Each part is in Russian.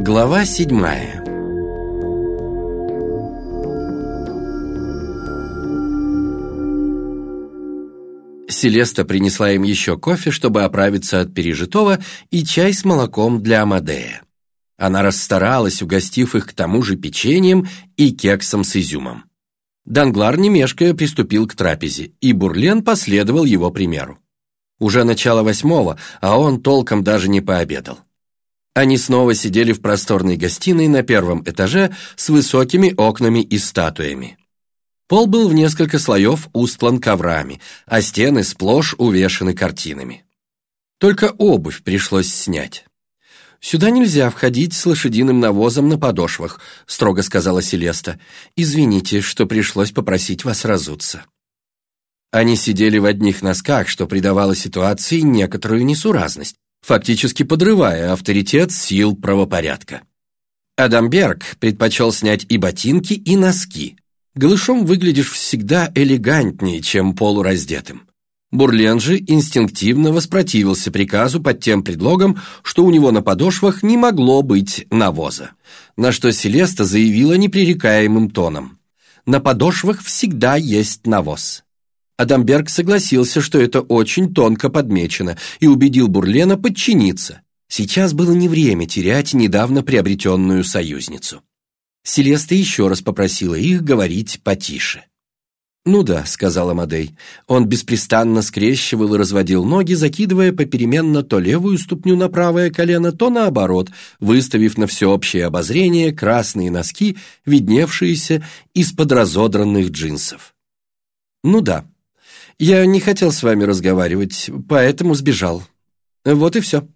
Глава седьмая Селеста принесла им еще кофе, чтобы оправиться от пережитого, и чай с молоком для Амадея. Она расстаралась, угостив их к тому же печеньем и кексом с изюмом. Данглар, не мешкая, приступил к трапезе, и Бурлен последовал его примеру. Уже начало восьмого, а он толком даже не пообедал. Они снова сидели в просторной гостиной на первом этаже с высокими окнами и статуями. Пол был в несколько слоев устлан коврами, а стены сплошь увешаны картинами. Только обувь пришлось снять. «Сюда нельзя входить с лошадиным навозом на подошвах», — строго сказала Селеста. «Извините, что пришлось попросить вас разуться». Они сидели в одних носках, что придавало ситуации некоторую несуразность, фактически подрывая авторитет сил правопорядка. Адамберг предпочел снять и ботинки, и носки. Голышом выглядишь всегда элегантнее, чем полураздетым. Бурлен же инстинктивно воспротивился приказу под тем предлогом, что у него на подошвах не могло быть навоза, на что Селеста заявила непререкаемым тоном. «На подошвах всегда есть навоз». Адамберг согласился, что это очень тонко подмечено, и убедил Бурлена подчиниться. Сейчас было не время терять недавно приобретенную союзницу. Селеста еще раз попросила их говорить потише. «Ну да», — сказал Амадей. Он беспрестанно скрещивал и разводил ноги, закидывая попеременно то левую ступню на правое колено, то наоборот, выставив на всеобщее обозрение красные носки, видневшиеся из-под разодранных джинсов. «Ну да, я не хотел с вами разговаривать, поэтому сбежал. Вот и все».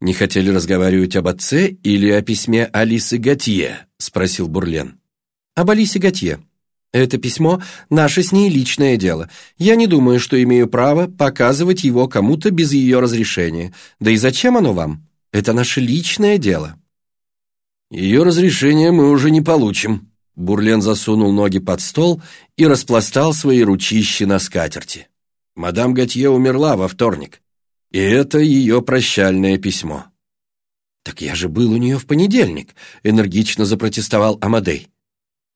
«Не хотели разговаривать об отце или о письме Алисы Готье?» — спросил Бурлен. «Об Алисе Готье», это письмо – наше с ней личное дело. Я не думаю, что имею право показывать его кому-то без ее разрешения. Да и зачем оно вам? Это наше личное дело». «Ее разрешение мы уже не получим». Бурлен засунул ноги под стол и распластал свои ручищи на скатерти. Мадам Готье умерла во вторник, и это ее прощальное письмо. «Так я же был у нее в понедельник», — энергично запротестовал Амадей.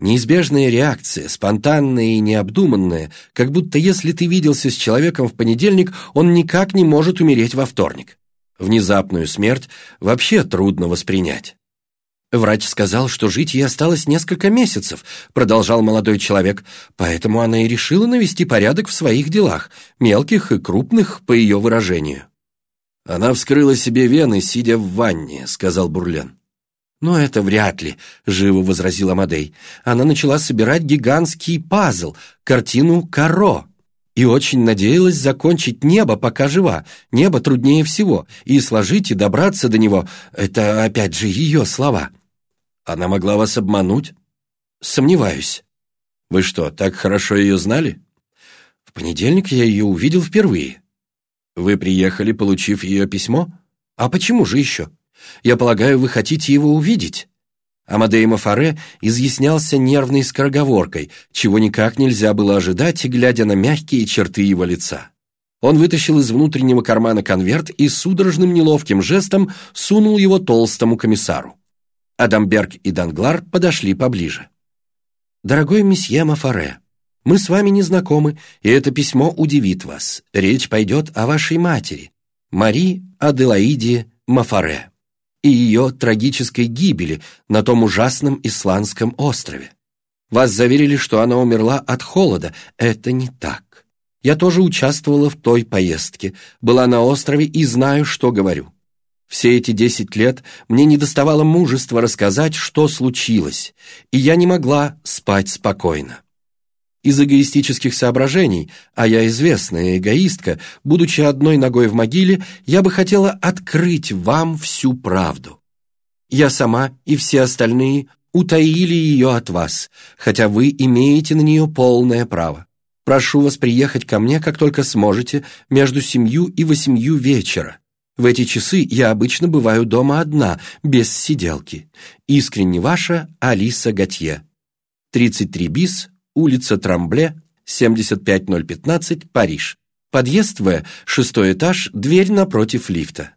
Неизбежная реакция, спонтанная и необдуманная, как будто если ты виделся с человеком в понедельник, он никак не может умереть во вторник. Внезапную смерть вообще трудно воспринять. «Врач сказал, что жить ей осталось несколько месяцев», продолжал молодой человек, поэтому она и решила навести порядок в своих делах, мелких и крупных, по ее выражению. «Она вскрыла себе вены, сидя в ванне», — сказал Бурлен. «Но это вряд ли», — живо возразила Мадей. Она начала собирать гигантский пазл, картину «Каро», и очень надеялась закончить небо, пока жива. Небо труднее всего, и сложить и добраться до него — это, опять же, ее слова. Она могла вас обмануть? Сомневаюсь. Вы что, так хорошо ее знали? В понедельник я ее увидел впервые. Вы приехали, получив ее письмо? А почему же еще? Я полагаю, вы хотите его увидеть?» Амадей Мафаре изъяснялся нервной скороговоркой, чего никак нельзя было ожидать, глядя на мягкие черты его лица. Он вытащил из внутреннего кармана конверт и судорожным неловким жестом сунул его толстому комиссару. Адамберг и Данглар подошли поближе. «Дорогой месье Мафаре, мы с вами не знакомы, и это письмо удивит вас. Речь пойдет о вашей матери, Мари Аделаиде Мафаре и ее трагической гибели на том ужасном исландском острове. Вас заверили, что она умерла от холода. Это не так. Я тоже участвовала в той поездке, была на острове и знаю, что говорю. Все эти десять лет мне не доставало мужества рассказать, что случилось, и я не могла спать спокойно. Из эгоистических соображений, а я известная эгоистка, будучи одной ногой в могиле, я бы хотела открыть вам всю правду. Я сама и все остальные утаили ее от вас, хотя вы имеете на нее полное право. Прошу вас приехать ко мне, как только сможете, между семью и восемью вечера. В эти часы я обычно бываю дома одна, без сиделки. Искренне ваша Алиса Готье. 33 бис, улица Трамбле, 75015, Париж. Подъезд В, шестой этаж, дверь напротив лифта.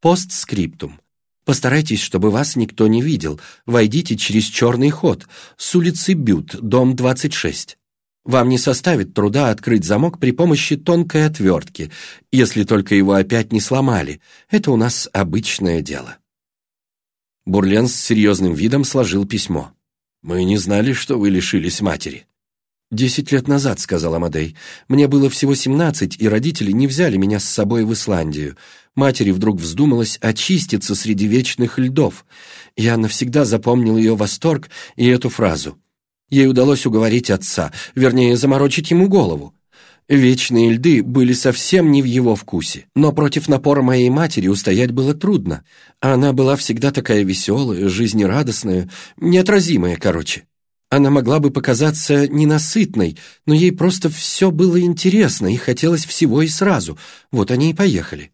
Постскриптум. Постарайтесь, чтобы вас никто не видел. Войдите через черный ход, с улицы Бют, дом 26. Вам не составит труда открыть замок при помощи тонкой отвертки, если только его опять не сломали. Это у нас обычное дело». Бурлен с серьезным видом сложил письмо. «Мы не знали, что вы лишились матери». «Десять лет назад», — сказал Амадей. «Мне было всего семнадцать, и родители не взяли меня с собой в Исландию. Матери вдруг вздумалось очиститься среди вечных льдов. Я навсегда запомнил ее восторг и эту фразу. Ей удалось уговорить отца, вернее, заморочить ему голову. Вечные льды были совсем не в его вкусе, но против напора моей матери устоять было трудно. Она была всегда такая веселая, жизнерадостная, неотразимая, короче. Она могла бы показаться ненасытной, но ей просто все было интересно и хотелось всего и сразу. Вот они и поехали.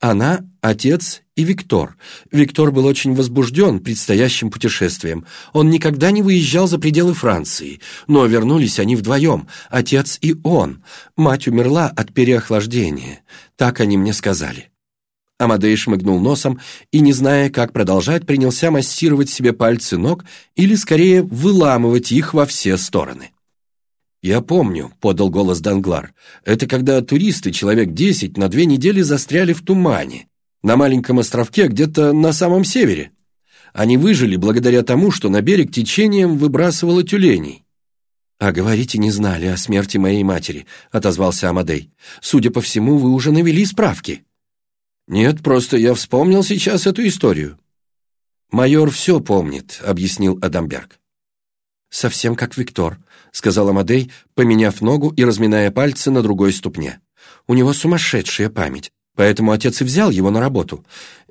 Она, отец и Виктор. Виктор был очень возбужден предстоящим путешествием. Он никогда не выезжал за пределы Франции, но вернулись они вдвоем, отец и он. Мать умерла от переохлаждения. Так они мне сказали. Амадей шмыгнул носом и, не зная, как продолжать, принялся массировать себе пальцы ног или, скорее, выламывать их во все стороны. «Я помню», — подал голос Данглар. «Это когда туристы, человек десять, на две недели застряли в тумане, на маленьком островке где-то на самом севере. Они выжили благодаря тому, что на берег течением выбрасывало тюленей». «А говорите, не знали о смерти моей матери», — отозвался Амадей. «Судя по всему, вы уже навели справки». «Нет, просто я вспомнил сейчас эту историю». «Майор все помнит», — объяснил Адамберг. «Совсем как Виктор», — сказал Амадей, поменяв ногу и разминая пальцы на другой ступне. «У него сумасшедшая память, поэтому отец и взял его на работу.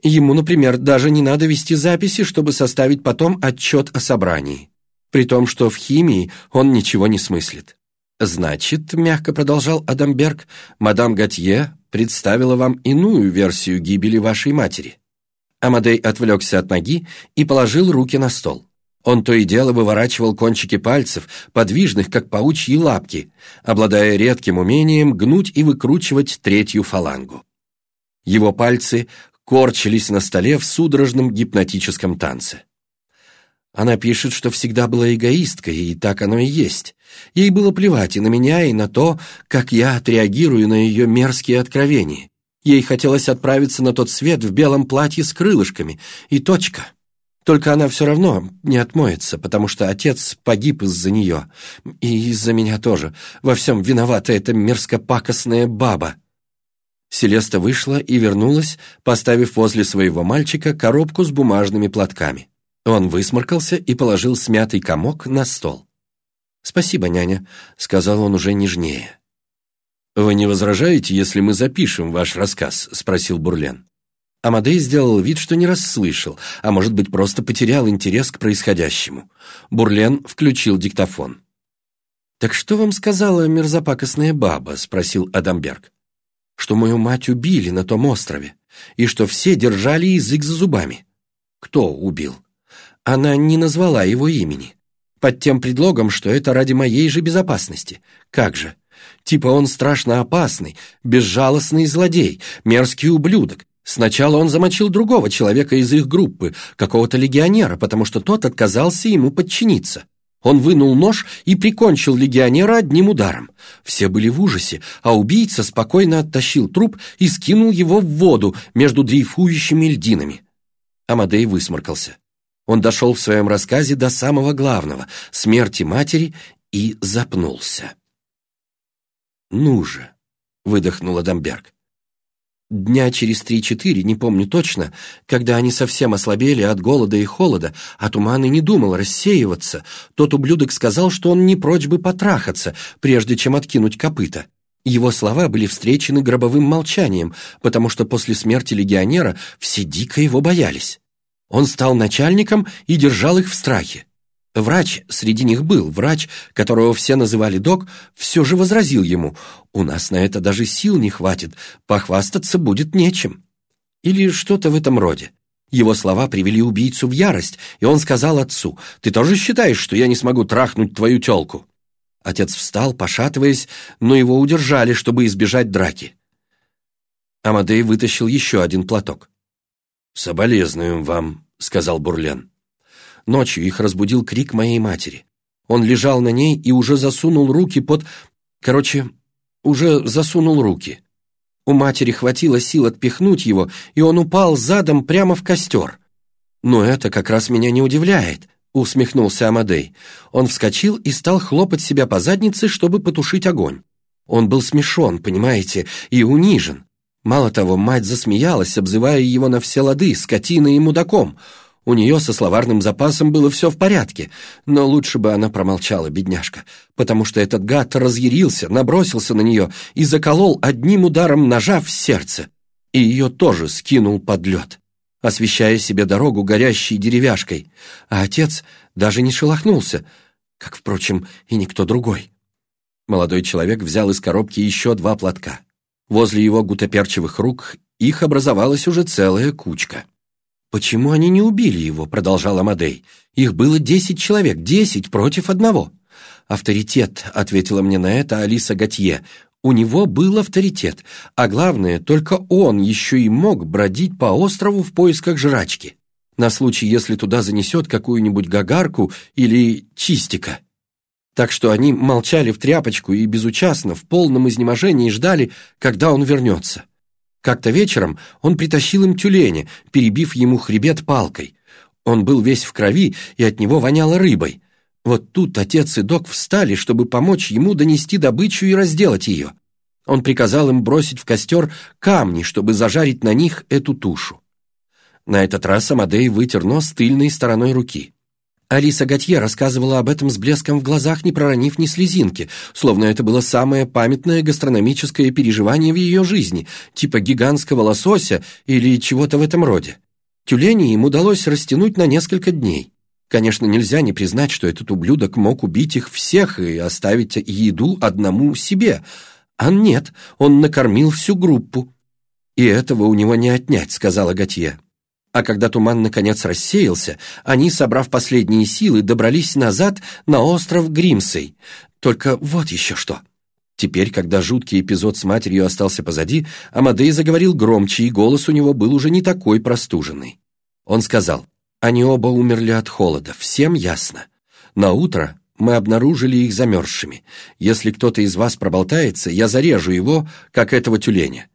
Ему, например, даже не надо вести записи, чтобы составить потом отчет о собрании. При том, что в химии он ничего не смыслит». «Значит», — мягко продолжал Адамберг, «мадам Готье представила вам иную версию гибели вашей матери». Амадей отвлекся от ноги и положил руки на стол. Он то и дело выворачивал кончики пальцев, подвижных, как паучьи лапки, обладая редким умением гнуть и выкручивать третью фалангу. Его пальцы корчились на столе в судорожном гипнотическом танце. Она пишет, что всегда была эгоисткой, и так оно и есть. Ей было плевать и на меня, и на то, как я отреагирую на ее мерзкие откровения. Ей хотелось отправиться на тот свет в белом платье с крылышками, и точка. Только она все равно не отмоется, потому что отец погиб из-за нее. И из-за меня тоже. Во всем виновата эта мерзкопакостная баба. Селеста вышла и вернулась, поставив возле своего мальчика коробку с бумажными платками. Он высморкался и положил смятый комок на стол. «Спасибо, няня», — сказал он уже нежнее. «Вы не возражаете, если мы запишем ваш рассказ?» — спросил Бурлен. Амадей сделал вид, что не расслышал, а может быть, просто потерял интерес к происходящему. Бурлен включил диктофон. «Так что вам сказала мерзопакостная баба?» — спросил Адамберг. «Что мою мать убили на том острове, и что все держали язык за зубами». «Кто убил?» Она не назвала его имени. Под тем предлогом, что это ради моей же безопасности. Как же? Типа он страшно опасный, безжалостный злодей, мерзкий ублюдок, Сначала он замочил другого человека из их группы, какого-то легионера, потому что тот отказался ему подчиниться. Он вынул нож и прикончил легионера одним ударом. Все были в ужасе, а убийца спокойно оттащил труп и скинул его в воду между дрейфующими льдинами. Амадей высморкался. Он дошел в своем рассказе до самого главного — смерти матери — и запнулся. «Ну же!» — выдохнул Адамберг. Дня через три-четыре, не помню точно, когда они совсем ослабели от голода и холода, а туман и не думал рассеиваться, тот ублюдок сказал, что он не прочь бы потрахаться, прежде чем откинуть копыта. Его слова были встречены гробовым молчанием, потому что после смерти легионера все дико его боялись. Он стал начальником и держал их в страхе. Врач среди них был, врач, которого все называли док, все же возразил ему, «У нас на это даже сил не хватит, похвастаться будет нечем». Или что-то в этом роде. Его слова привели убийцу в ярость, и он сказал отцу, «Ты тоже считаешь, что я не смогу трахнуть твою тёлку?» Отец встал, пошатываясь, но его удержали, чтобы избежать драки. Амадей вытащил еще один платок. «Соболезнуем вам», — сказал Бурлен. Ночью их разбудил крик моей матери. Он лежал на ней и уже засунул руки под... Короче, уже засунул руки. У матери хватило сил отпихнуть его, и он упал задом прямо в костер. «Но это как раз меня не удивляет», — усмехнулся Амадей. Он вскочил и стал хлопать себя по заднице, чтобы потушить огонь. Он был смешон, понимаете, и унижен. Мало того, мать засмеялась, обзывая его на все лады, скотиной и мудаком. У нее со словарным запасом было все в порядке, но лучше бы она промолчала, бедняжка, потому что этот гад разъярился, набросился на нее и заколол одним ударом ножа в сердце. И ее тоже скинул под лед, освещая себе дорогу горящей деревяшкой. А отец даже не шелохнулся, как, впрочем, и никто другой. Молодой человек взял из коробки еще два платка. Возле его гутоперчивых рук их образовалась уже целая кучка. «Почему они не убили его?» — продолжал Амадей. «Их было десять человек, десять против одного». «Авторитет», — ответила мне на это Алиса Готье. «У него был авторитет, а главное, только он еще и мог бродить по острову в поисках жрачки, на случай, если туда занесет какую-нибудь гагарку или чистика». Так что они молчали в тряпочку и безучастно, в полном изнеможении ждали, когда он вернется. Как-то вечером он притащил им тюленя, перебив ему хребет палкой. Он был весь в крови, и от него воняло рыбой. Вот тут отец и док встали, чтобы помочь ему донести добычу и разделать ее. Он приказал им бросить в костер камни, чтобы зажарить на них эту тушу. На этот раз Амадей вытер нос тыльной стороной руки. Алиса Готье рассказывала об этом с блеском в глазах, не проронив ни слезинки, словно это было самое памятное гастрономическое переживание в ее жизни, типа гигантского лосося или чего-то в этом роде. Тюлени им удалось растянуть на несколько дней. Конечно, нельзя не признать, что этот ублюдок мог убить их всех и оставить еду одному себе. А нет, он накормил всю группу. «И этого у него не отнять», — сказала Готье. А когда туман наконец рассеялся, они, собрав последние силы, добрались назад на остров Гримсей. Только вот еще что. Теперь, когда жуткий эпизод с матерью остался позади, Амадей заговорил громче, и голос у него был уже не такой простуженный. Он сказал, они оба умерли от холода, всем ясно. На утро мы обнаружили их замерзшими. Если кто-то из вас проболтается, я зарежу его, как этого тюленя.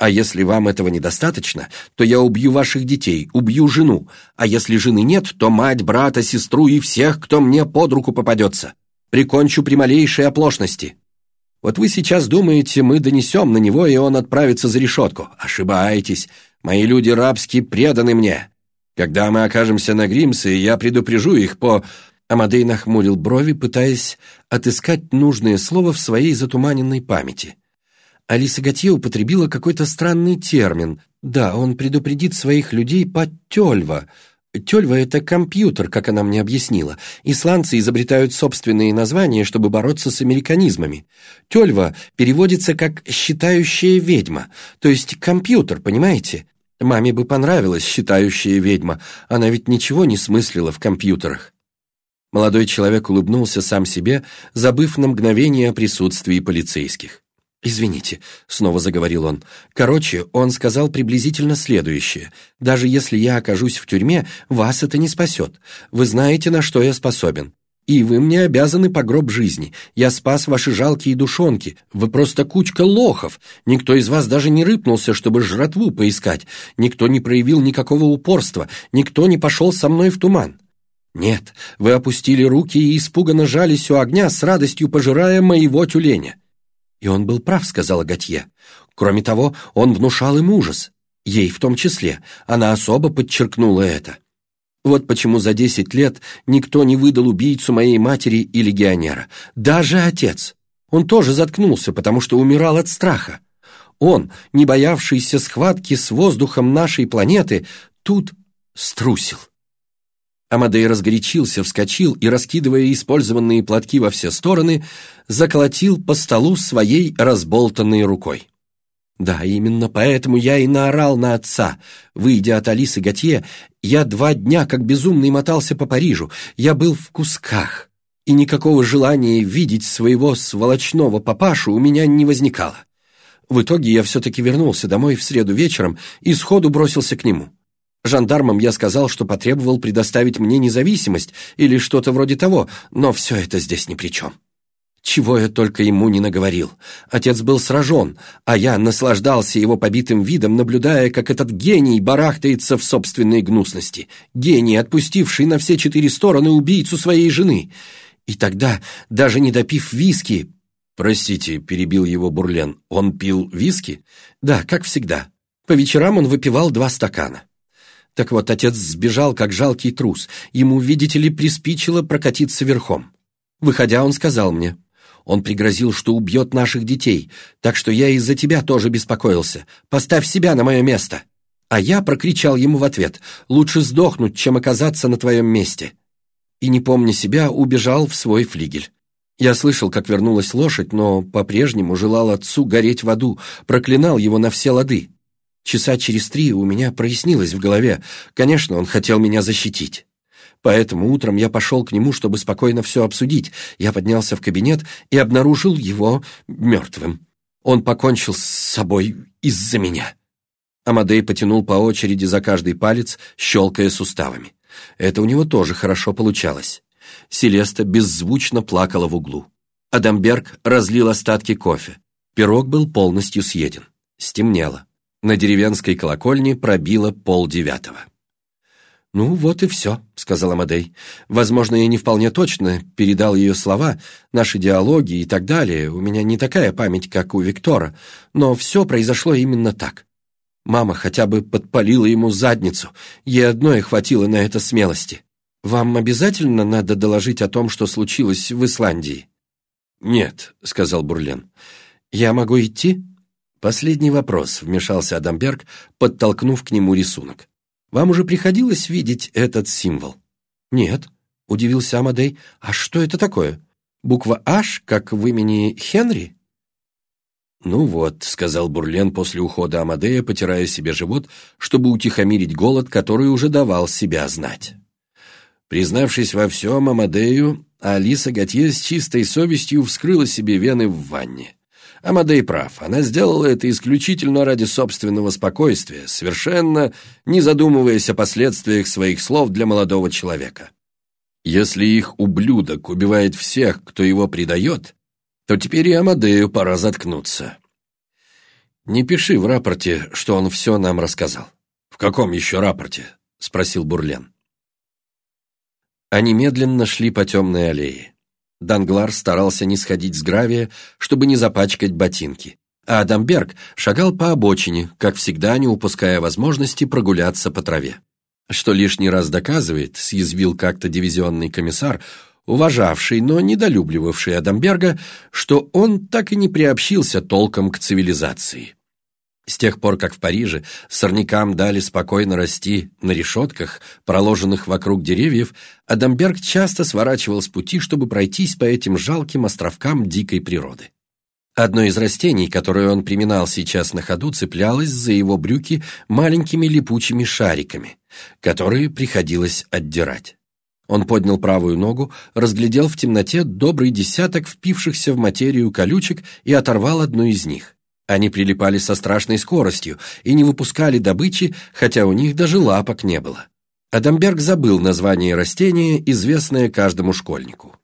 А если вам этого недостаточно, то я убью ваших детей, убью жену, а если жены нет, то мать, брата, сестру и всех, кто мне под руку попадется. Прикончу при малейшей оплошности. Вот вы сейчас думаете, мы донесем на него, и он отправится за решетку. Ошибаетесь. Мои люди рабски преданы мне. Когда мы окажемся на Гримсе, я предупрежу их по...» Амадей нахмурил брови, пытаясь отыскать нужное слово в своей затуманенной памяти. Алиса Готье употребила какой-то странный термин. Да, он предупредит своих людей по тёльва. Тёльва — это компьютер, как она мне объяснила. Исландцы изобретают собственные названия, чтобы бороться с американизмами. Тёльва переводится как «считающая ведьма», то есть компьютер, понимаете? Маме бы понравилась считающая ведьма, она ведь ничего не смыслила в компьютерах. Молодой человек улыбнулся сам себе, забыв на мгновение о присутствии полицейских. «Извините», — снова заговорил он. «Короче, он сказал приблизительно следующее. Даже если я окажусь в тюрьме, вас это не спасет. Вы знаете, на что я способен. И вы мне обязаны по гроб жизни. Я спас ваши жалкие душонки. Вы просто кучка лохов. Никто из вас даже не рыпнулся, чтобы жратву поискать. Никто не проявил никакого упорства. Никто не пошел со мной в туман». «Нет, вы опустили руки и испуганно жались у огня, с радостью пожирая моего тюленя. И он был прав, сказала Готье. Кроме того, он внушал им ужас. Ей в том числе. Она особо подчеркнула это. Вот почему за десять лет никто не выдал убийцу моей матери и легионера. Даже отец. Он тоже заткнулся, потому что умирал от страха. Он, не боявшийся схватки с воздухом нашей планеты, тут струсил. Амадей разгорячился, вскочил и, раскидывая использованные платки во все стороны, заколотил по столу своей разболтанной рукой. Да, именно поэтому я и наорал на отца. Выйдя от Алисы Готье, я два дня как безумный мотался по Парижу. Я был в кусках, и никакого желания видеть своего сволочного папашу у меня не возникало. В итоге я все-таки вернулся домой в среду вечером и сходу бросился к нему. Жандармам я сказал, что потребовал предоставить мне независимость или что-то вроде того, но все это здесь ни при чем. Чего я только ему не наговорил. Отец был сражен, а я наслаждался его побитым видом, наблюдая, как этот гений барахтается в собственной гнусности. Гений, отпустивший на все четыре стороны убийцу своей жены. И тогда, даже не допив виски... «Простите», — перебил его Бурлен, — «он пил виски?» «Да, как всегда. По вечерам он выпивал два стакана». Так вот, отец сбежал, как жалкий трус. Ему, видите ли, приспичило прокатиться верхом. Выходя, он сказал мне, он пригрозил, что убьет наших детей, так что я из-за тебя тоже беспокоился. Поставь себя на мое место. А я прокричал ему в ответ, лучше сдохнуть, чем оказаться на твоем месте. И, не помня себя, убежал в свой флигель. Я слышал, как вернулась лошадь, но по-прежнему желал отцу гореть в аду, проклинал его на все лады. Часа через три у меня прояснилось в голове. Конечно, он хотел меня защитить. Поэтому утром я пошел к нему, чтобы спокойно все обсудить. Я поднялся в кабинет и обнаружил его мертвым. Он покончил с собой из-за меня. Амадей потянул по очереди за каждый палец, щелкая суставами. Это у него тоже хорошо получалось. Селеста беззвучно плакала в углу. Адамберг разлил остатки кофе. Пирог был полностью съеден. Стемнело. На деревенской колокольне пробило полдевятого. «Ну, вот и все», — сказала Мадей. «Возможно, я не вполне точно передал ее слова, наши диалоги и так далее. У меня не такая память, как у Виктора, но все произошло именно так. Мама хотя бы подпалила ему задницу, ей одной хватило на это смелости. Вам обязательно надо доложить о том, что случилось в Исландии?» «Нет», — сказал Бурлен. «Я могу идти?» «Последний вопрос», — вмешался Адамберг, подтолкнув к нему рисунок. Вам уже приходилось видеть этот символ?» «Нет», — удивился Амадей. «А что это такое? Буква «H», как в имени Хенри?» «Ну вот», — сказал Бурлен после ухода Амадея, потирая себе живот, чтобы утихомирить голод, который уже давал себя знать. Признавшись во всем Амадею, Алиса Готье с чистой совестью вскрыла себе вены в ванне. Амадей прав, она сделала это исключительно ради собственного спокойствия, совершенно не задумываясь о последствиях своих слов для молодого человека. Если их ублюдок убивает всех, кто его предает, то теперь и Амадею пора заткнуться. «Не пиши в рапорте, что он все нам рассказал». «В каком еще рапорте?» — спросил Бурлен. Они медленно шли по темной аллее. Данглар старался не сходить с гравия, чтобы не запачкать ботинки. А Адамберг шагал по обочине, как всегда не упуская возможности прогуляться по траве. Что лишний раз доказывает, съязвил как-то дивизионный комиссар, уважавший, но недолюбливавший Адамберга, что он так и не приобщился толком к цивилизации. С тех пор, как в Париже сорнякам дали спокойно расти на решетках, проложенных вокруг деревьев, Адамберг часто сворачивал с пути, чтобы пройтись по этим жалким островкам дикой природы. Одно из растений, которое он приминал сейчас на ходу, цеплялось за его брюки маленькими липучими шариками, которые приходилось отдирать. Он поднял правую ногу, разглядел в темноте добрый десяток впившихся в материю колючек и оторвал одну из них. Они прилипали со страшной скоростью и не выпускали добычи, хотя у них даже лапок не было. Адамберг забыл название растения, известное каждому школьнику.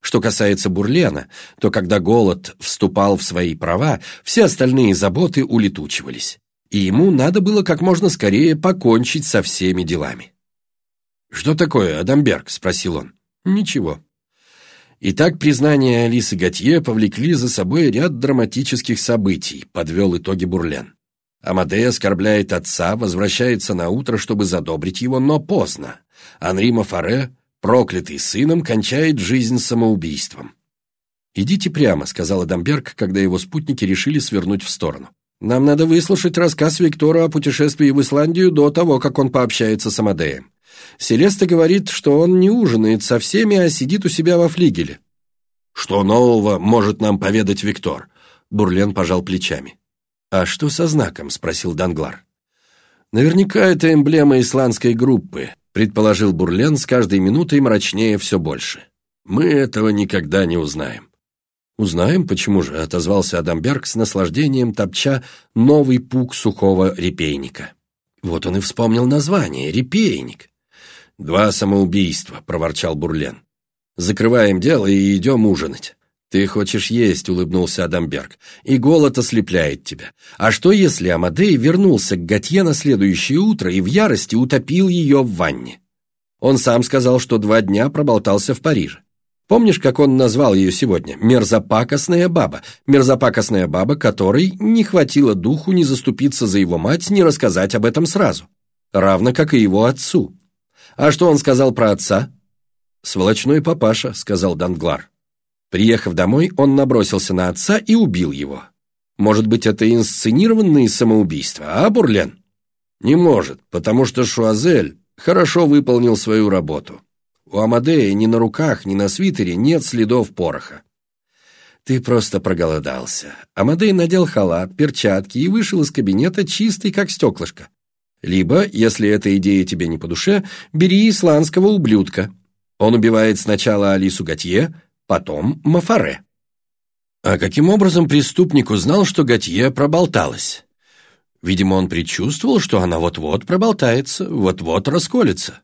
Что касается Бурлена, то когда голод вступал в свои права, все остальные заботы улетучивались, и ему надо было как можно скорее покончить со всеми делами. «Что такое, Адамберг?» — спросил он. «Ничего. Итак, признания Алисы Готье повлекли за собой ряд драматических событий, подвел итоги Бурлен. Амадей оскорбляет отца, возвращается на утро, чтобы задобрить его, но поздно. Анри Мафаре, проклятый сыном, кончает жизнь самоубийством. «Идите прямо», — сказал Адамберг, когда его спутники решили свернуть в сторону. «Нам надо выслушать рассказ Виктора о путешествии в Исландию до того, как он пообщается с Амадеем. Селеста говорит, что он не ужинает со всеми, а сидит у себя во флигеле. «Что нового может нам поведать Виктор?» Бурлен пожал плечами. «А что со знаком?» — спросил Данглар. «Наверняка это эмблема исландской группы», — предположил Бурлен с каждой минутой мрачнее все больше. «Мы этого никогда не узнаем». «Узнаем, почему же?» — отозвался Адамберг с наслаждением топча новый пук сухого репейника. Вот он и вспомнил название — репейник. «Два самоубийства», — проворчал Бурлен. «Закрываем дело и идем ужинать». «Ты хочешь есть», — улыбнулся Адамберг, — «и голод ослепляет тебя. А что, если Амадей вернулся к Готье на следующее утро и в ярости утопил ее в ванне? Он сам сказал, что два дня проболтался в Париже. Помнишь, как он назвал ее сегодня? Мерзопакостная баба. Мерзопакостная баба, которой не хватило духу ни заступиться за его мать, ни рассказать об этом сразу. Равно как и его отцу. А что он сказал про отца? «Сволочной папаша», — сказал Данглар. Приехав домой, он набросился на отца и убил его. Может быть, это инсценированные самоубийства, а, Бурлен? Не может, потому что Шуазель хорошо выполнил свою работу. У Амадея ни на руках, ни на свитере нет следов пороха. Ты просто проголодался. Амадей надел халат, перчатки и вышел из кабинета чистый, как стеклышко. Либо, если эта идея тебе не по душе, бери исландского ублюдка. Он убивает сначала Алису Готье, потом Мафаре. А каким образом преступник узнал, что Готье проболталась? Видимо, он предчувствовал, что она вот-вот проболтается, вот-вот расколется.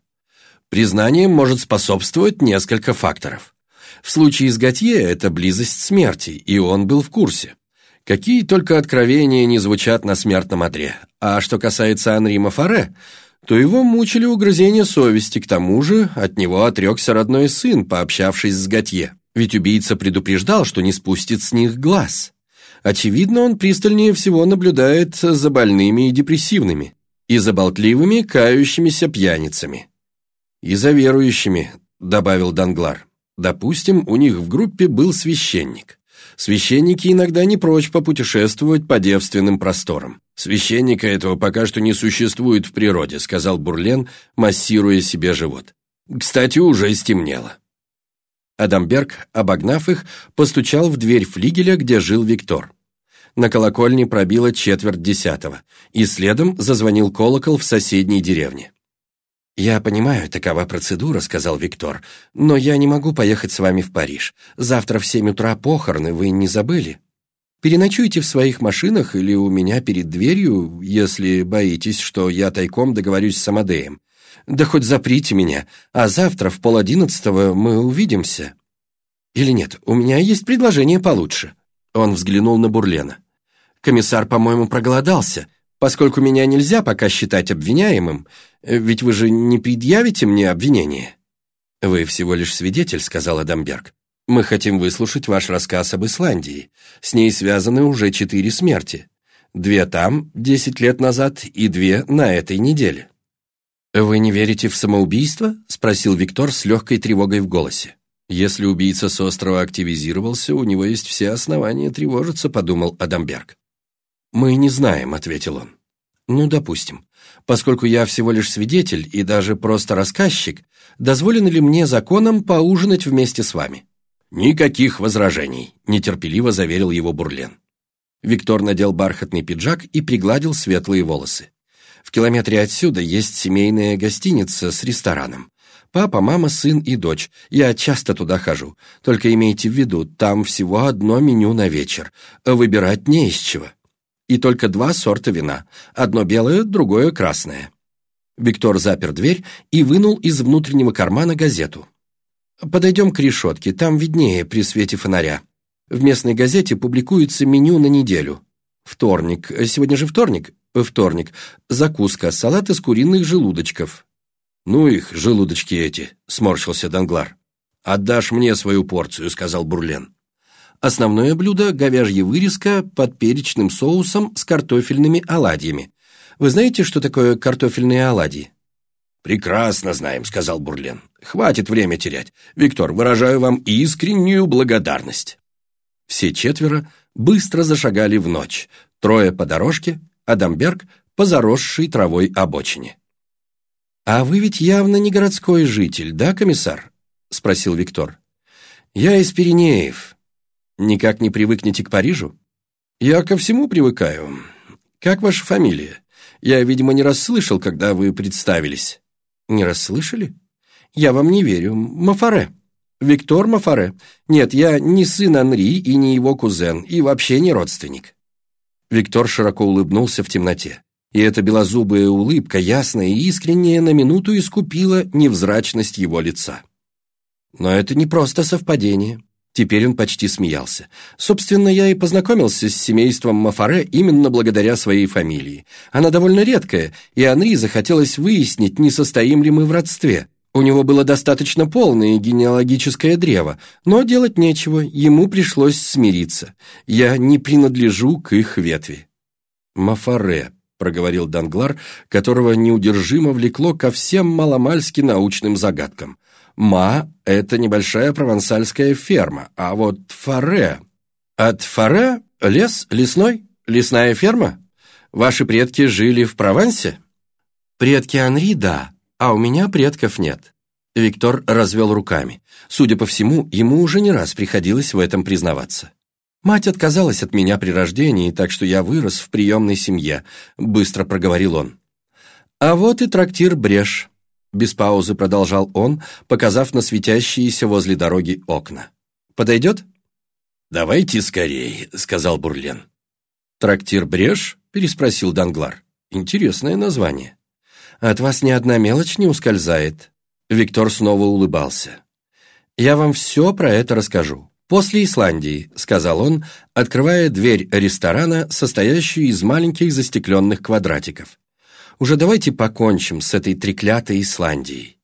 Признанием может способствовать несколько факторов. В случае с Готье это близость смерти, и он был в курсе. Какие только откровения не звучат на смертном одре. А что касается Анри Мафаре, то его мучили угрызения совести, к тому же от него отрекся родной сын, пообщавшись с Готье. Ведь убийца предупреждал, что не спустит с них глаз. Очевидно, он пристальнее всего наблюдает за больными и депрессивными, и за болтливыми, кающимися пьяницами. «И за верующими», — добавил Данглар. «Допустим, у них в группе был священник. Священники иногда не прочь попутешествовать по девственным просторам. Священника этого пока что не существует в природе», — сказал Бурлен, массируя себе живот. «Кстати, уже стемнело». Адамберг, обогнав их, постучал в дверь флигеля, где жил Виктор. На колокольне пробило четверть десятого, и следом зазвонил колокол в соседней деревне. «Я понимаю, такова процедура», — сказал Виктор, «но я не могу поехать с вами в Париж. Завтра в семь утра похороны, вы не забыли? Переночуйте в своих машинах или у меня перед дверью, если боитесь, что я тайком договорюсь с Амадеем. Да хоть заприте меня, а завтра в полодиннадцатого мы увидимся». «Или нет, у меня есть предложение получше». Он взглянул на Бурлена. «Комиссар, по-моему, проголодался. Поскольку меня нельзя пока считать обвиняемым, э, ведь вы же не предъявите мне обвинение». «Вы всего лишь свидетель», — сказал Адамберг. «Мы хотим выслушать ваш рассказ об Исландии. С ней связаны уже четыре смерти. Две там, десять лет назад, и две на этой неделе». «Вы не верите в самоубийство?» — спросил Виктор с легкой тревогой в голосе. «Если убийца с острова активизировался, у него есть все основания тревожиться», — подумал Адамберг. «Мы не знаем», — ответил он. «Ну, допустим. Поскольку я всего лишь свидетель и даже просто рассказчик, дозволено ли мне законом поужинать вместе с вами?» «Никаких возражений», — нетерпеливо заверил его Бурлен. Виктор надел бархатный пиджак и пригладил светлые волосы. В километре отсюда есть семейная гостиница с рестораном. Папа, мама, сын и дочь. Я часто туда хожу. Только имейте в виду, там всего одно меню на вечер. Выбирать не из чего и только два сорта вина, одно белое, другое красное. Виктор запер дверь и вынул из внутреннего кармана газету. «Подойдем к решетке, там виднее при свете фонаря. В местной газете публикуется меню на неделю. Вторник. Сегодня же вторник? Вторник. Закуска. Салат из куриных желудочков». «Ну их, желудочки эти», — сморщился Данглар. «Отдашь мне свою порцию», — сказал Бурлен. Основное блюдо – говяжья вырезка под перечным соусом с картофельными оладьями. Вы знаете, что такое картофельные оладьи? «Прекрасно знаем», — сказал Бурлен. «Хватит время терять. Виктор, выражаю вам искреннюю благодарность». Все четверо быстро зашагали в ночь. Трое по дорожке, Адамберг по заросшей травой обочине. «А вы ведь явно не городской житель, да, комиссар?» — спросил Виктор. «Я из Пиренеев. Никак не привыкнете к Парижу? Я ко всему привыкаю. Как ваша фамилия? Я, видимо, не расслышал, когда вы представились. Не расслышали? Я вам не верю. Мафаре. Виктор Мафаре. Нет, я не сын Анри и не его кузен, и вообще не родственник. Виктор широко улыбнулся в темноте. И эта белозубая улыбка, ясная и искренняя, на минуту искупила невзрачность его лица. Но это не просто совпадение. Теперь он почти смеялся. Собственно, я и познакомился с семейством Мафаре именно благодаря своей фамилии. Она довольно редкая, и Анри захотелось выяснить, не состоим ли мы в родстве. У него было достаточно полное генеалогическое древо, но делать нечего, ему пришлось смириться. Я не принадлежу к их ветви. «Мафаре», — проговорил Данглар, которого неудержимо влекло ко всем маломальски научным загадкам. Ма – это небольшая провансальская ферма, а вот Фаре... От Фаре – лес, лесной, лесная ферма? Ваши предки жили в Провансе? Предки Анри – да, а у меня предков нет. Виктор развел руками. Судя по всему, ему уже не раз приходилось в этом признаваться. «Мать отказалась от меня при рождении, так что я вырос в приемной семье», — быстро проговорил он. «А вот и трактир Брешь. Без паузы продолжал он, показав на светящиеся возле дороги окна. «Подойдет?» «Давайте скорее», — сказал Бурлен. «Трактир Брешь?» — переспросил Данглар. «Интересное название». «От вас ни одна мелочь не ускользает». Виктор снова улыбался. «Я вам все про это расскажу. После Исландии», — сказал он, открывая дверь ресторана, состоящую из маленьких застекленных квадратиков. Уже давайте покончим с этой треклятой Исландией.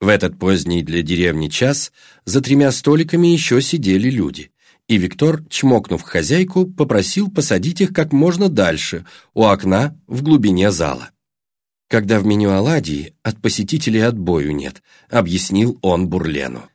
В этот поздний для деревни час за тремя столиками еще сидели люди, и Виктор, чмокнув хозяйку, попросил посадить их как можно дальше, у окна, в глубине зала. «Когда в меню оладьи, от посетителей отбою нет», — объяснил он Бурлену.